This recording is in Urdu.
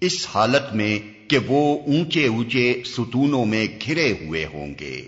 اس حالت میں کہ وہ اونچے اونچے ستونوں میں گھرے ہوئے ہوں گے۔